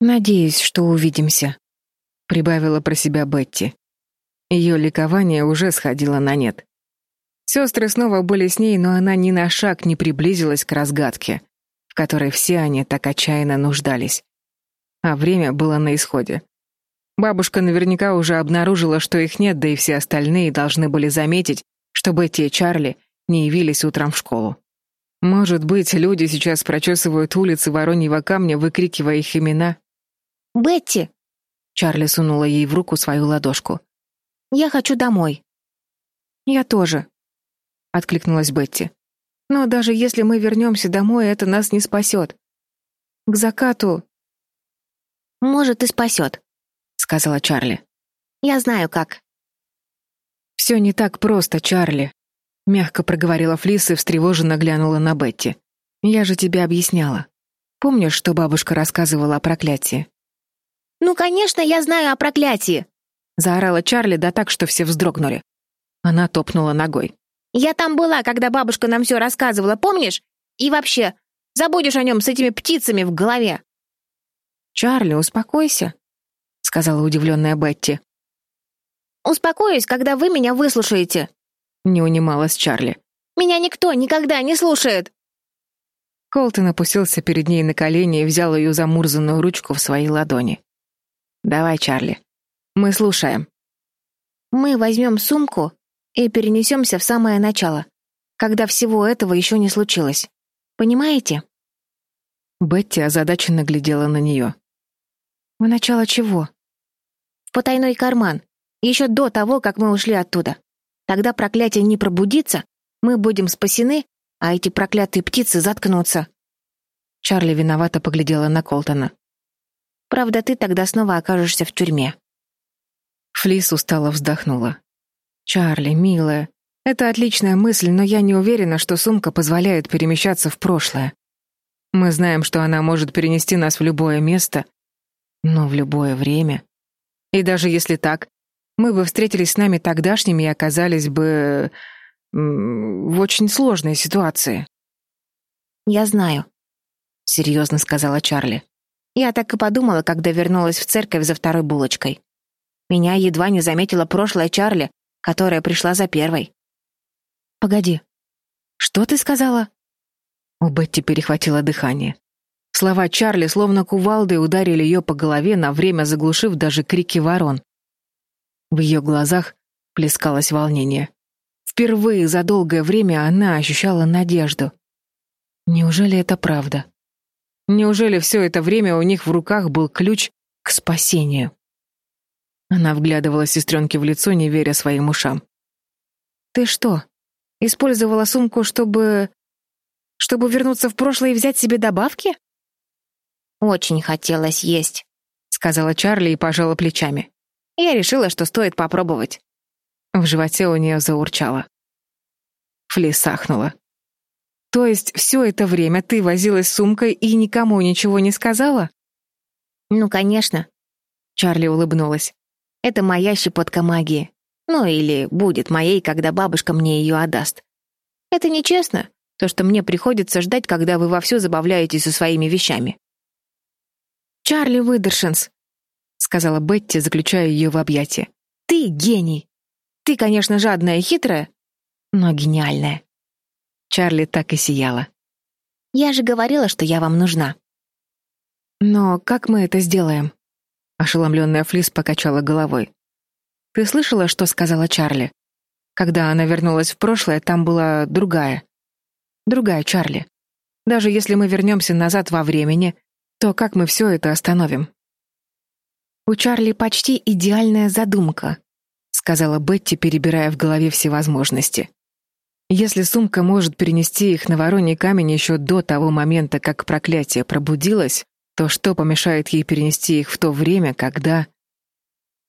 Надеюсь, что увидимся, прибавила про себя Бетти. Ее ликование уже сходило на нет. Сестры снова были с ней, но она ни на шаг не приблизилась к разгадке, в которой все они так отчаянно нуждались. А время было на исходе. Бабушка наверняка уже обнаружила, что их нет, да и все остальные должны были заметить, что Бетти и Чарли не явились утром в школу. Может быть, люди сейчас прочесывают улицы Вороньего камня, выкрикивая их имена. «Бетти!» Чарли сунула ей в руку свою ладошку. «Я хочу домой». «Я тоже», — откликнулась Бетти. «Но даже если мы вернемся домой, это нас не спасет. К закату...» «Может, и спасет», — сказала Чарли. «Я знаю, как». «Все не так просто, Чарли», — мягко проговорила Флис и встревоженно глянула на Бетти. «Я же тебе объясняла. Помнишь, что бабушка рассказывала о проклятии?» «Ну, конечно, я знаю о проклятии!» Заорала Чарли, да так, что все вздрогнули. Она топнула ногой. «Я там была, когда бабушка нам все рассказывала, помнишь? И вообще, забудешь о нем с этими птицами в голове!» «Чарли, успокойся», — сказала удивленная Бетти. «Успокоюсь, когда вы меня выслушаете», — не унималась Чарли. «Меня никто никогда не слушает!» Колтон опустился перед ней на колени и взял ее замурзанную ручку в свои ладони. Давай, Чарли. Мы слушаем. Мы возьмем сумку и перенесемся в самое начало, когда всего этого еще не случилось. Понимаете? Бетти озадаченно глядела на нее. В начало чего? В потайной карман, еще до того, как мы ушли оттуда. Тогда проклятие не пробудится, мы будем спасены, а эти проклятые птицы заткнутся. Чарли виновато поглядела на Колтона. Правда, ты тогда снова окажешься в тюрьме. Флис устало вздохнула. Чарли, милая, это отличная мысль, но я не уверена, что сумка позволяет перемещаться в прошлое. Мы знаем, что она может перенести нас в любое место, но в любое время. И даже если так, мы бы встретились с нами тогдашними и оказались бы в очень сложной ситуации. Я знаю, серьезно сказала Чарли. Я так и подумала, когда вернулась в церковь за второй булочкой. Меня едва не заметила прошлая Чарли, которая пришла за первой. Погоди. Что ты сказала? У Бетти перехватило дыхание. Слова Чарли словно кувалдой ударили ее по голове, на время заглушив даже крики ворон. В ее глазах плескалось волнение. Впервые за долгое время она ощущала надежду. Неужели это правда? Неужели все это время у них в руках был ключ к спасению? Она вглядывала сестренке в лицо, не веря своим ушам. «Ты что, использовала сумку, чтобы... чтобы вернуться в прошлое и взять себе добавки?» «Очень хотелось есть», — сказала Чарли и пожала плечами. «Я решила, что стоит попробовать». В животе у нее заурчало. Флис сахнула. То есть все это время ты возилась с сумкой и никому ничего не сказала? Ну, конечно. Чарли улыбнулась. Это моя щепотка магии. Ну или будет моей, когда бабушка мне ее отдаст. Это нечестно, то, что мне приходится ждать, когда вы вовсю забавляетесь со своими вещами. Чарли Выдершинс, сказала Бетти, заключая ее в объятия. Ты гений. Ты, конечно, жадная и хитрая, но гениальная. Чарли так и сияла. «Я же говорила, что я вам нужна». «Но как мы это сделаем?» Ошеломленная Флис покачала головой. «Ты слышала, что сказала Чарли? Когда она вернулась в прошлое, там была другая. Другая Чарли. Даже если мы вернемся назад во времени, то как мы все это остановим?» «У Чарли почти идеальная задумка», — сказала Бетти, перебирая в голове все возможности. Если сумка может перенести их на вороний камень еще до того момента, как проклятие пробудилось, то что помешает ей перенести их в то время, когда...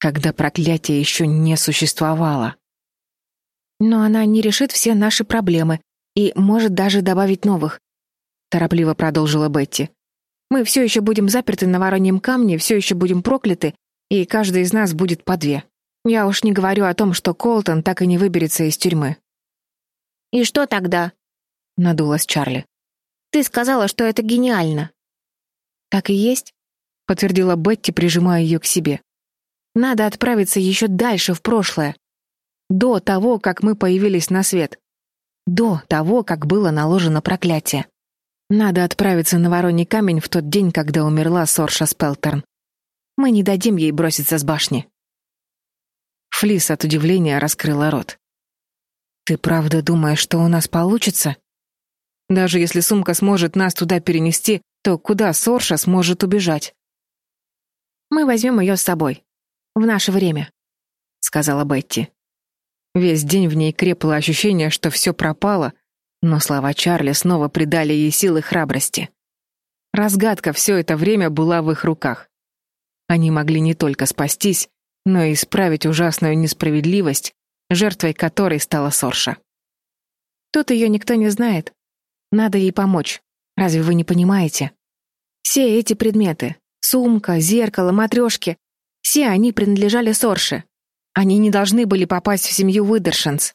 когда проклятие еще не существовало? Но она не решит все наши проблемы и может даже добавить новых, торопливо продолжила Бетти. Мы все еще будем заперты на вороньем камне, все еще будем прокляты, и каждый из нас будет по две. Я уж не говорю о том, что Колтон так и не выберется из тюрьмы. «И что тогда?» — надулась Чарли. «Ты сказала, что это гениально». «Так и есть. подтвердила Бетти, прижимая ее к себе. Надо отправиться еще дальше в прошлое. До того, как мы появились на свет. До того, как было наложено проклятие. Надо отправиться на Вороний камень в тот день, когда умерла Сорша Спелтерн. Мы не дадим ей броситься с башни. Флис от удивления раскрыла рот. Ты правда думаешь, что у нас получится? Даже если сумка сможет нас туда перенести, то куда Сорша сможет убежать? Мы возьмем ее с собой. В наше время, сказала Бетти. Весь день в ней крепло ощущение, что все пропало, но слова Чарли снова придали ей силы храбрости. Разгадка все это время была в их руках. Они могли не только спастись, но и исправить ужасную несправедливость, жертвой которой стала Сорша. Тут ее никто не знает. Надо ей помочь. Разве вы не понимаете? Все эти предметы — сумка, зеркало, матрешки — все они принадлежали Сорше. Они не должны были попасть в семью Уидершенс.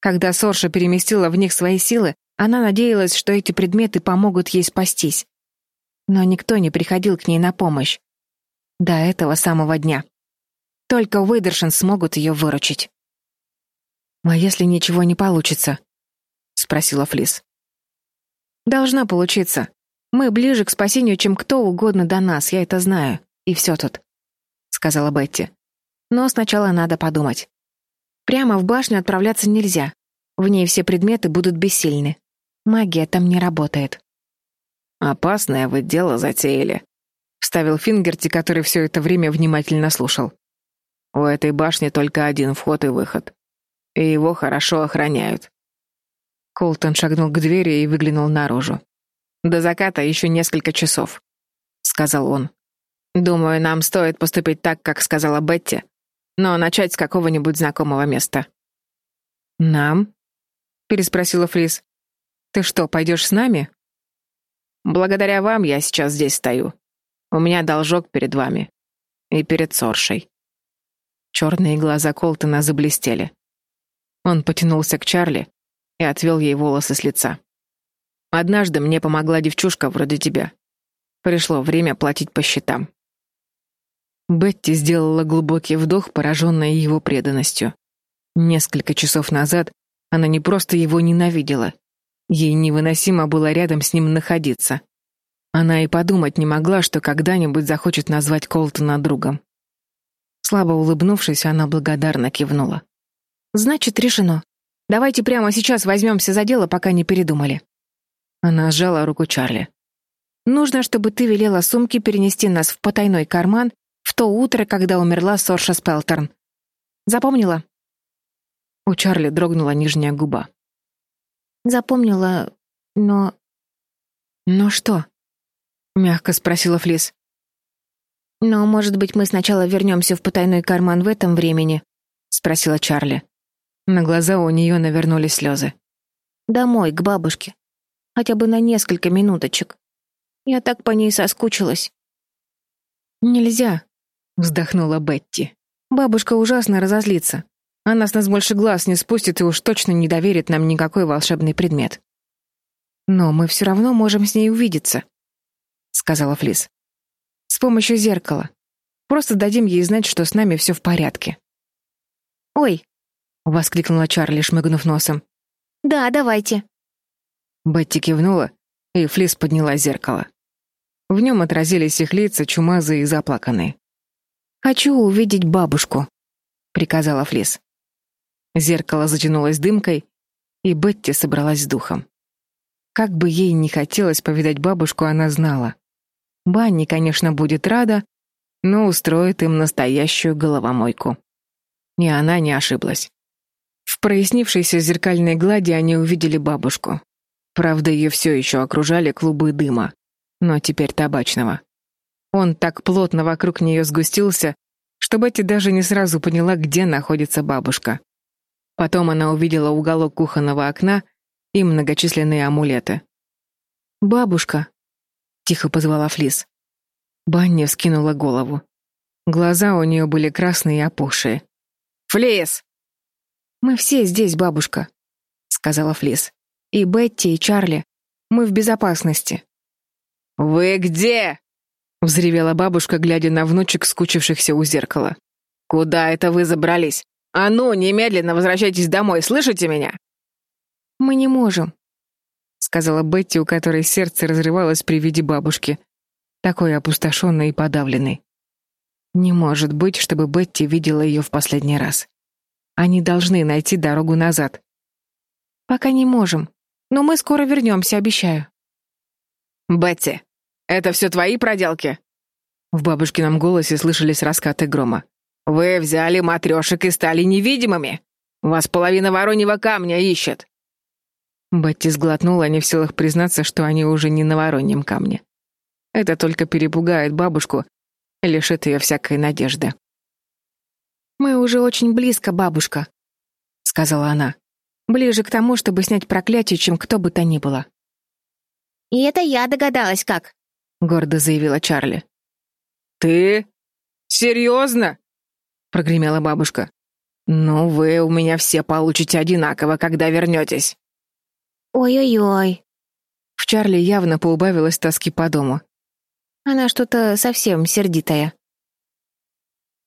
Когда Сорша переместила в них свои силы, она надеялась, что эти предметы помогут ей спастись. Но никто не приходил к ней на помощь. До этого самого дня. Только Уидершенс смогут ее выручить. «А если ничего не получится?» — спросила Флис. «Должна получиться. Мы ближе к спасению, чем кто угодно до нас, я это знаю. И все тут», — сказала Бетти. «Но сначала надо подумать. Прямо в башню отправляться нельзя. В ней все предметы будут бессильны. Магия там не работает. Опасное вы дело затеяли, вставил Фингерти, который все это время внимательно слушал. У этой башни только один вход и выход. И его хорошо охраняют. Колтон шагнул к двери и выглянул наружу. До заката еще несколько часов, сказал он. Думаю, нам стоит поступить так, как сказала Бетти, но начать с какого-нибудь знакомого места. Нам? переспросила Флис. Ты что, пойдешь с нами? Благодаря вам я сейчас здесь стою. У меня должок перед вами и перед Соршей. Черные глаза Колтона заблестели. Он потянулся к Чарли и отвел ей волосы с лица. Однажды мне помогла девчушка вроде тебя. Пришло время платить по счетам. Бетти сделала глубокий вдох, пораженная его преданностью. Несколько часов назад она не просто его ненавидела. Ей невыносимо было рядом с ним находиться. Она и подумать не могла, что когда-нибудь захочет назвать Колтона другом. Слабо улыбнувшись, она благодарно кивнула. «Значит, решено. Давайте прямо сейчас возьмемся за дело, пока не передумали». Она сжала руку Чарли. «Нужно, чтобы ты велела сумке перенести нас в потайной карман в то утро, когда умерла Сорша Спелтерн. Запомнила? У Чарли дрогнула нижняя губа. Запомнила, но... Но что? Мягко спросила Флис. Но, может быть, мы сначала вернемся в потайной карман в этом времени? Спросила Чарли. На глаза у нее навернулись слезы. Домой, к бабушке. Хотя бы на несколько минуточек. Я так по ней соскучилась. Нельзя, вздохнула Бетти. Бабушка ужасно разозлится. Она с нас больше глаз не спустит и уж точно не доверит нам никакой волшебный предмет. Но мы все равно можем с ней увидеться, сказала Флис. С помощью зеркала. Просто дадим ей знать, что с нами все в порядке. Ой, воскликнула Чарли, шмыгнув носом. Да, давайте. Бетти кивнула, и Флис подняла зеркало. В нем отразились их лица, чумазые и заплаканные. «Хочу увидеть бабушку», — приказала Флис. Зеркало затянулось дымкой, и Бетти собралась с духом. Как бы ей не хотелось повидать бабушку, она знала. Банни, конечно, будет рада, но устроит им настоящую головомойку. И она не ошиблась. В прояснившейся зеркальной глади они увидели бабушку. Правда, ее все еще окружали клубы дыма, но теперь табачного. Он так плотно вокруг нее сгустился, что Бетти даже не сразу поняла, где находится бабушка. Потом она увидела уголок кухонного окна и многочисленные амулеты. «Бабушка!» — тихо позвала Флис. Банни вскинула голову. Глаза у нее были красные и опухшие. «Флис!» «Мы все здесь, бабушка», — сказала Флис. «И Бетти, и Чарли. Мы в безопасности». «Вы где?» Взревела бабушка, глядя на внучек, скучившихся у зеркала. «Куда это вы забрались? А ну, немедленно возвращайтесь домой, слышите меня?» «Мы не можем», — сказала Бетти, у которой сердце разрывалось при виде бабушки, такой опустошенной и подавленной. Не может быть, чтобы Бетти видела ее в последний раз. Они должны найти дорогу назад. «Пока не можем, но мы скоро вернемся, обещаю». «Бетти, это все твои проделки?» В бабушкином голосе слышались раскаты грома. «Вы взяли матрешек и стали невидимыми? Вас половина вороньего камня ищет!» Бетти сглотнула, не в силах признаться, что они уже не на вороньем камне. Это только перепугает бабушку лишит ее всякой надежды. «Мы уже очень близко, бабушка», — сказала она. «Ближе к тому, чтобы снять проклятие, чем кто бы то ни было». «И это я догадалась, как», — гордо заявила Чарли. «Ты? Серьезно?» — прогремела бабушка. «Ну, вы у меня все получите одинаково, когда вернетесь». «Ой-ой-ой». В Чарли явно поубавилось тоски по дому. Она что-то совсем сердитая.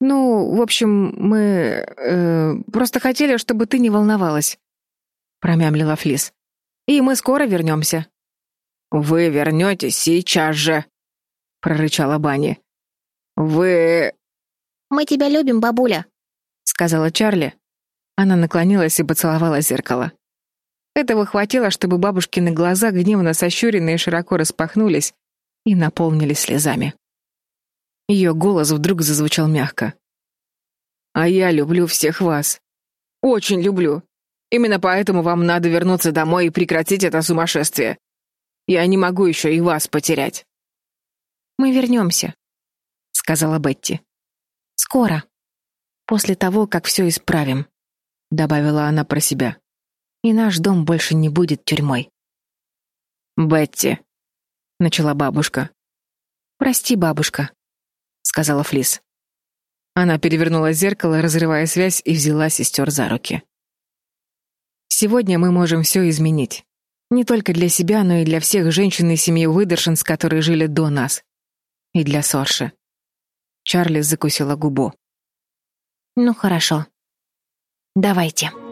«Ну, в общем, мы э, просто хотели, чтобы ты не волновалась», — промямлила Флис. «И мы скоро вернемся». «Вы вернетесь сейчас же», — прорычала Банни. «Вы...» «Мы тебя любим, бабуля», — сказала Чарли. Она наклонилась и поцеловала зеркало. Этого хватило, чтобы бабушкины глаза, гневно сощуренные, широко распахнулись и наполнились слезами. Ее голос вдруг зазвучал мягко. «А я люблю всех вас. Очень люблю. Именно поэтому вам надо вернуться домой и прекратить это сумасшествие. Я не могу еще и вас потерять». «Мы вернемся», — сказала Бетти. «Скоро. После того, как все исправим», — добавила она про себя. «И наш дом больше не будет тюрьмой». «Бетти», — начала бабушка. «Прости, бабушка», — сказала Флис. Она перевернула зеркало, разрывая связь, и взяла сестер за руки. «Сегодня мы можем все изменить. Не только для себя, но и для всех женщин и семьи Уидершинс, которые жили до нас. И для Сорши. Чарли закусила губу. «Ну хорошо. Давайте».